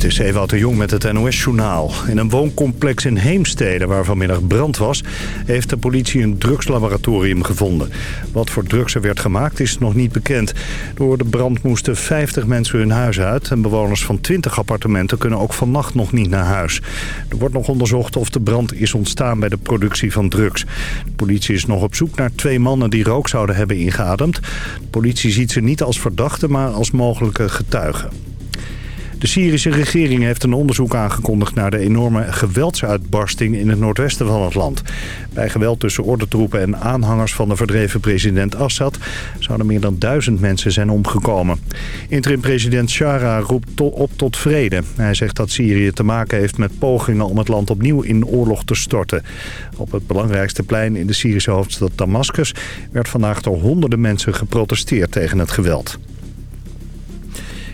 Dit is Ewout de Jong met het NOS-journaal. In een wooncomplex in Heemstede, waar vanmiddag brand was... heeft de politie een drugslaboratorium gevonden. Wat voor drugs er werd gemaakt is nog niet bekend. Door de brand moesten 50 mensen hun huis uit... en bewoners van 20 appartementen kunnen ook vannacht nog niet naar huis. Er wordt nog onderzocht of de brand is ontstaan bij de productie van drugs. De politie is nog op zoek naar twee mannen die rook zouden hebben ingeademd. De politie ziet ze niet als verdachten, maar als mogelijke getuigen. De Syrische regering heeft een onderzoek aangekondigd naar de enorme geweldsuitbarsting in het noordwesten van het land. Bij geweld tussen ordentroepen en aanhangers van de verdreven president Assad zouden meer dan duizend mensen zijn omgekomen. Interim-president Shara roept op tot vrede. Hij zegt dat Syrië te maken heeft met pogingen om het land opnieuw in oorlog te storten. Op het belangrijkste plein in de Syrische hoofdstad Damascus werd vandaag door honderden mensen geprotesteerd tegen het geweld.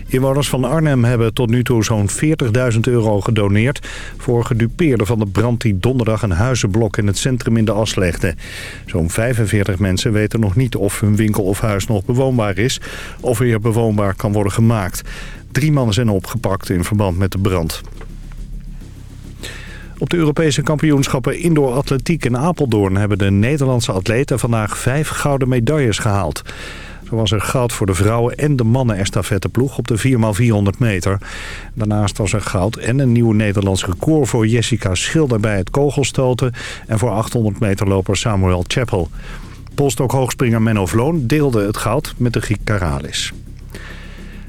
Inwoners van Arnhem hebben tot nu toe zo'n 40.000 euro gedoneerd... voor gedupeerden van de brand die donderdag een huizenblok in het centrum in de as legde. Zo'n 45 mensen weten nog niet of hun winkel of huis nog bewoonbaar is... of weer bewoonbaar kan worden gemaakt. Drie mannen zijn opgepakt in verband met de brand. Op de Europese kampioenschappen indoor atletiek in Apeldoorn... hebben de Nederlandse atleten vandaag vijf gouden medailles gehaald. Zo was er goud voor de vrouwen en de mannen estafetteploeg op de 4x400 meter. Daarnaast was er goud en een nieuw Nederlands record voor Jessica Schilder bij het kogelstoten... en voor 800 meter loper Samuel Chappell. Polstok hoogspringer Menno Vloon deelde het goud met de Griek Karalis.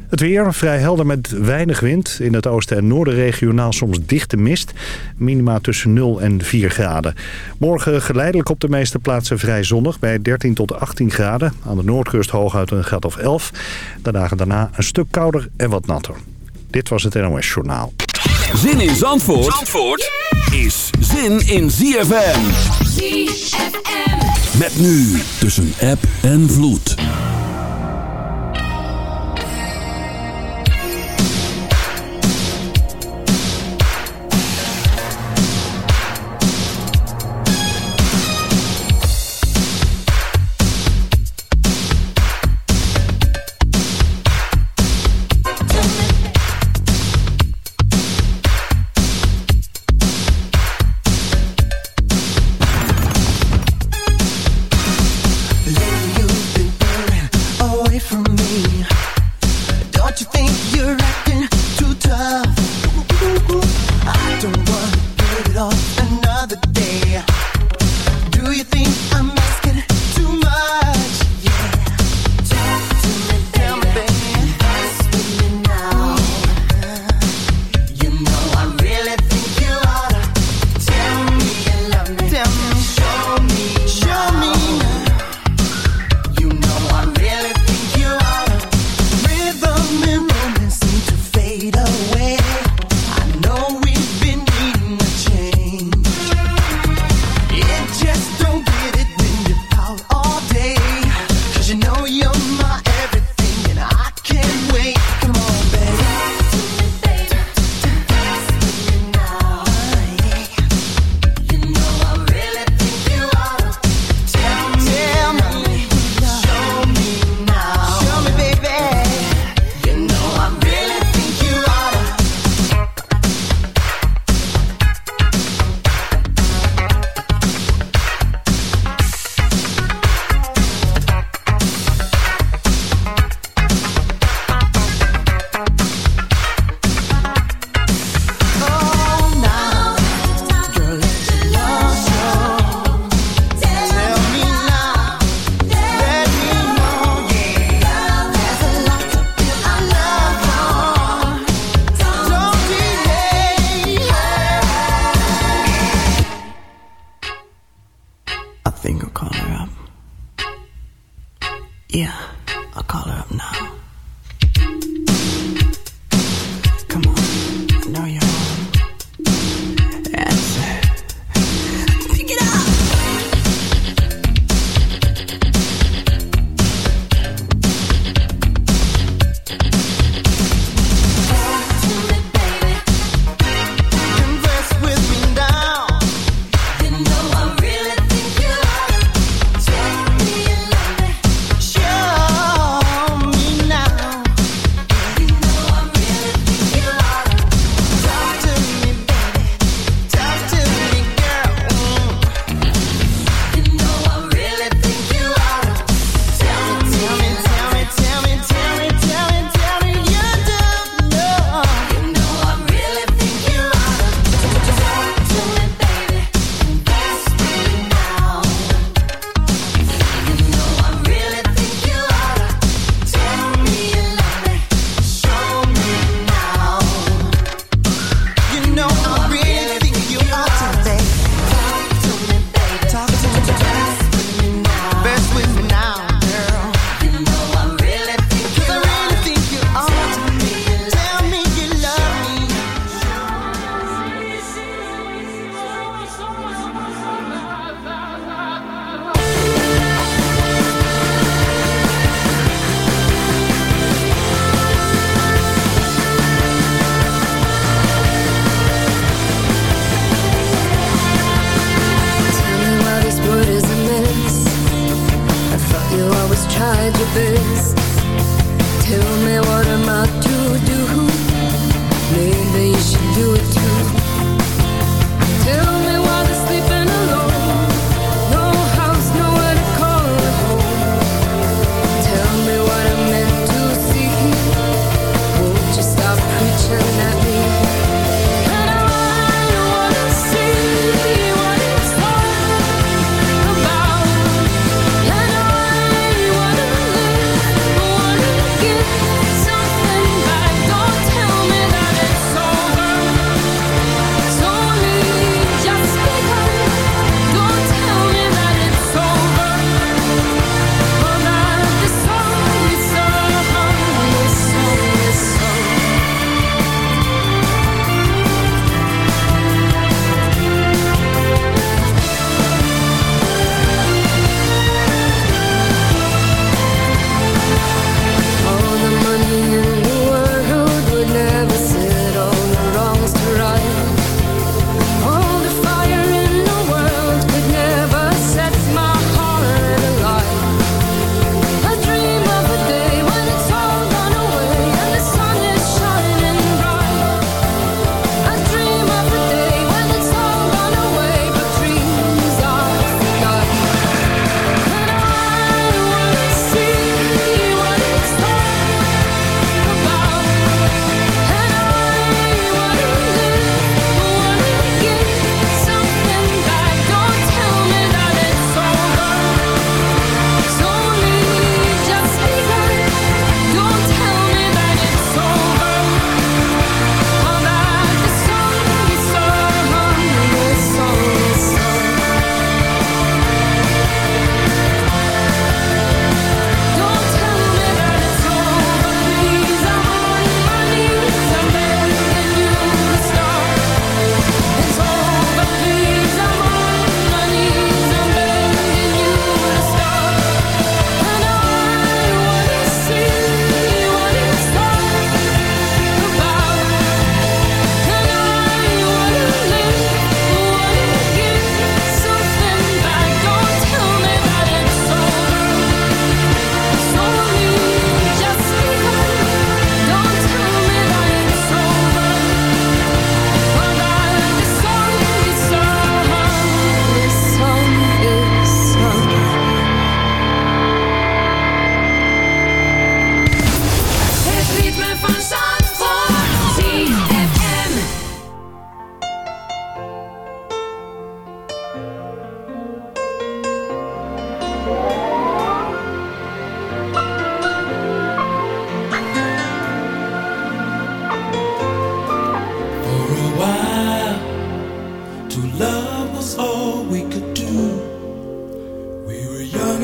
Het weer vrij helder met weinig wind. In het oosten en noorden regionaal soms dichte mist. Minima tussen 0 en 4 graden. Morgen geleidelijk op de meeste plaatsen vrij zonnig bij 13 tot 18 graden. Aan de noordkust hooguit een graad of 11. De dagen daarna een stuk kouder en wat natter. Dit was het NOS Journaal. Zin in Zandvoort, Zandvoort is zin in ZFM. ZFM. Met nu tussen app en vloed.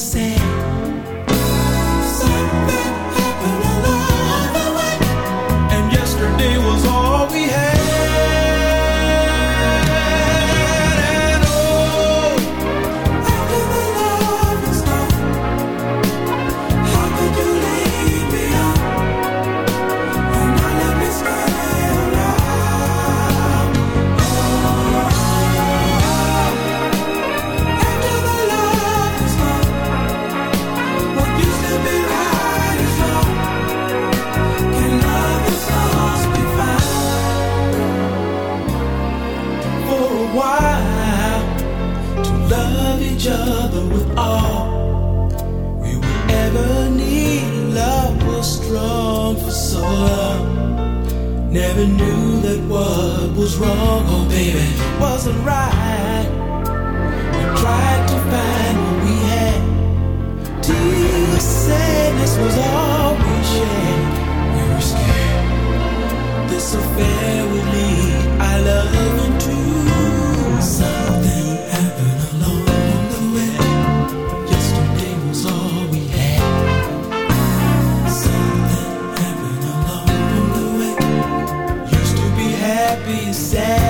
Sad. Never knew that what was wrong, oh baby, wasn't right. We tried to find what we had. Till sadness was all we shared. We were scared this affair would lead sad.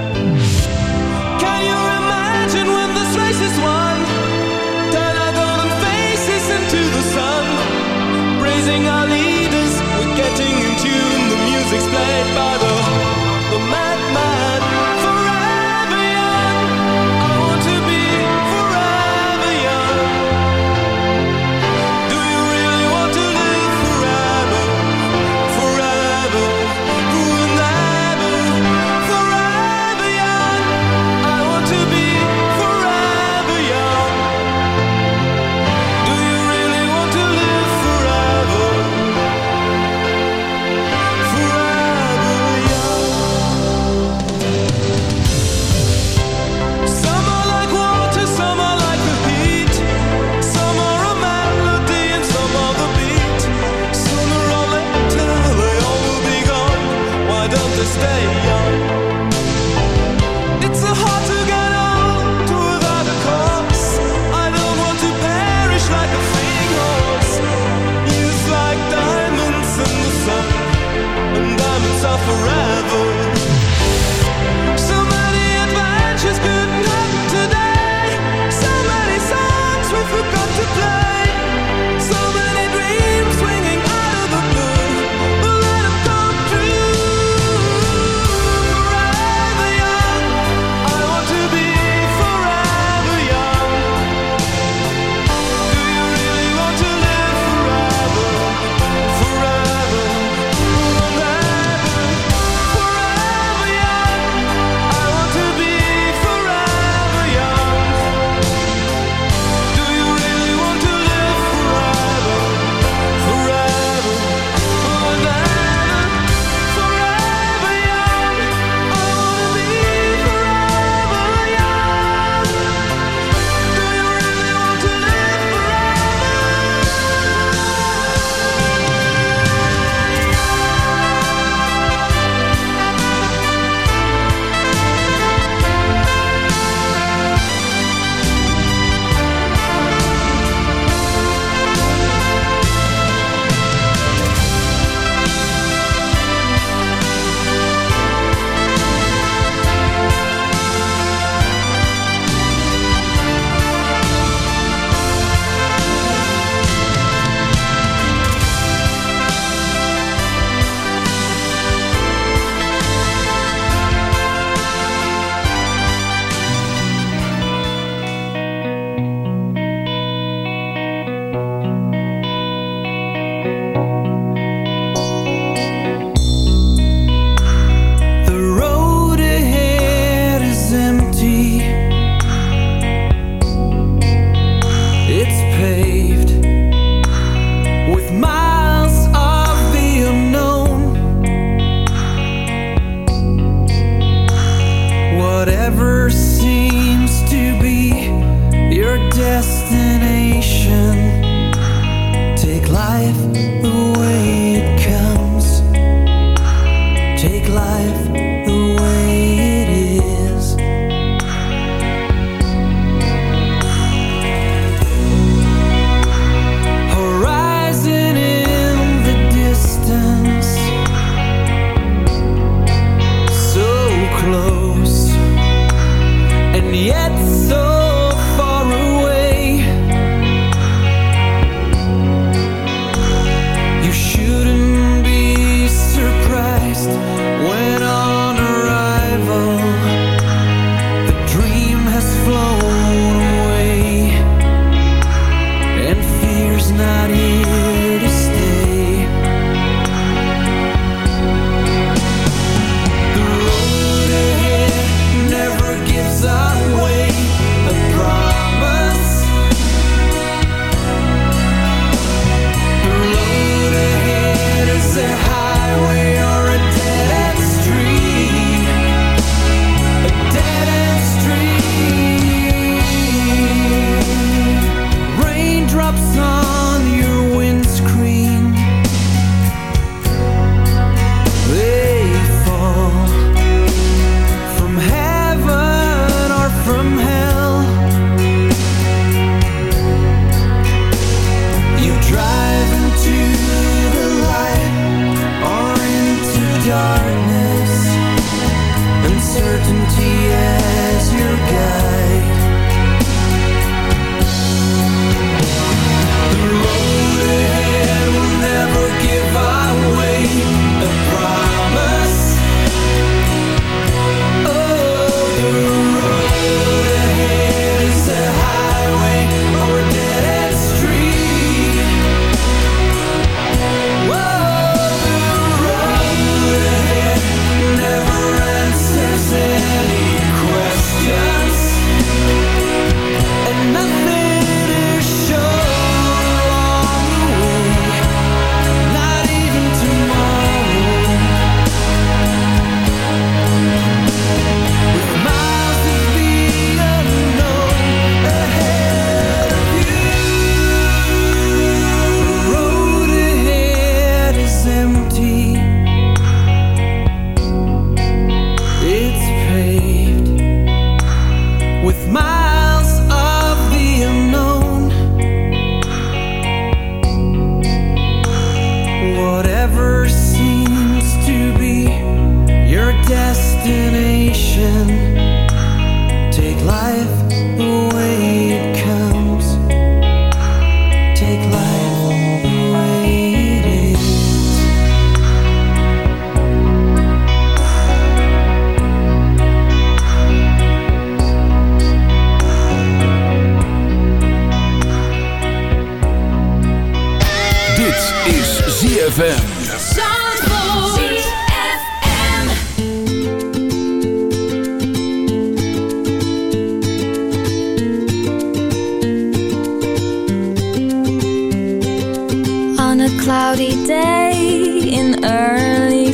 pleasing our leaders. We're getting in tune. The music's played by the the madman.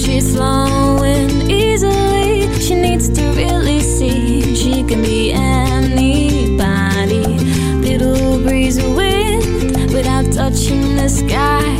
she's flowing easily. She needs to really see she can be anybody. Little breeze of wind without touching the sky.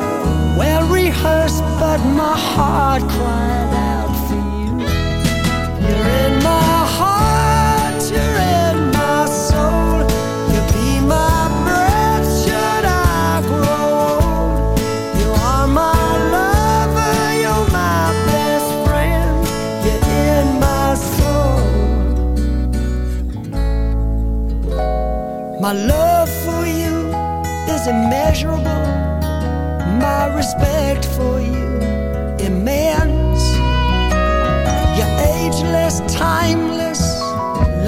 rehearsed, but my heart cried out for you. You're in my heart, you're in my soul. You be my breath, should I grow old? You are my lover, you're my best friend. You're in my soul. My love for you is immeasurable my respect for you immense. You're ageless, timeless,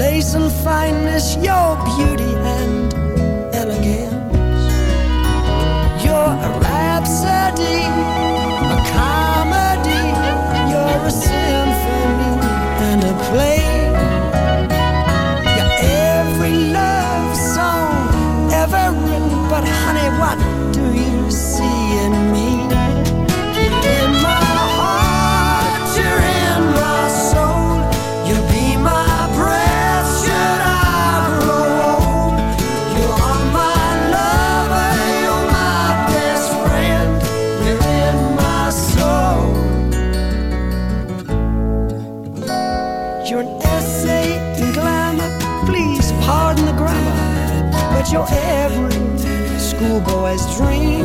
lace and fineness, your beauty and elegance. You're a rhapsody, a comedy, you're a symphony and a play. You're every schoolboy's dream.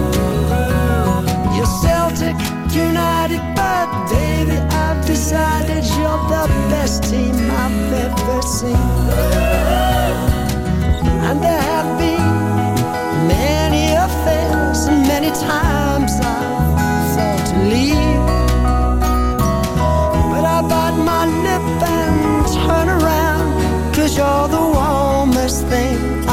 You're Celtic United, but baby, I've decided you're the best team I've ever seen. And there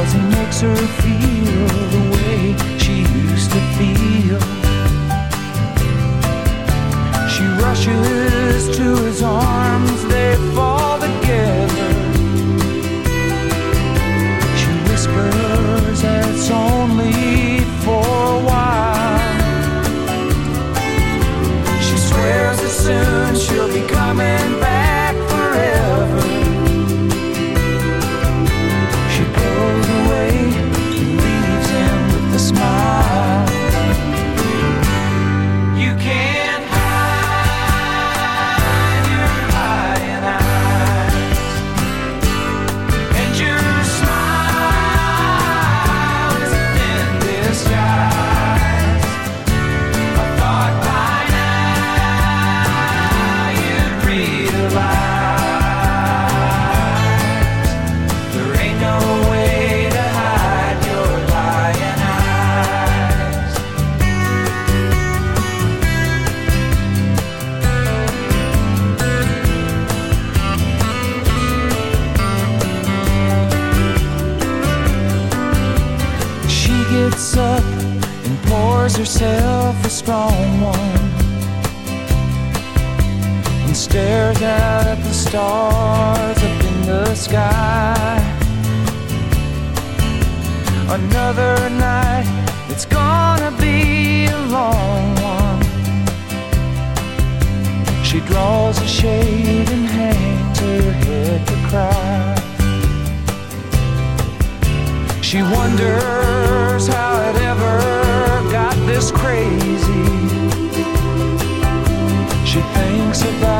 Cause he makes her feel the way she used to feel. She rushes to his arms, they fall sky. Another night, it's gonna be a long one. She draws a shade and hangs her head to cry. She wonders how it ever got this crazy. She thinks about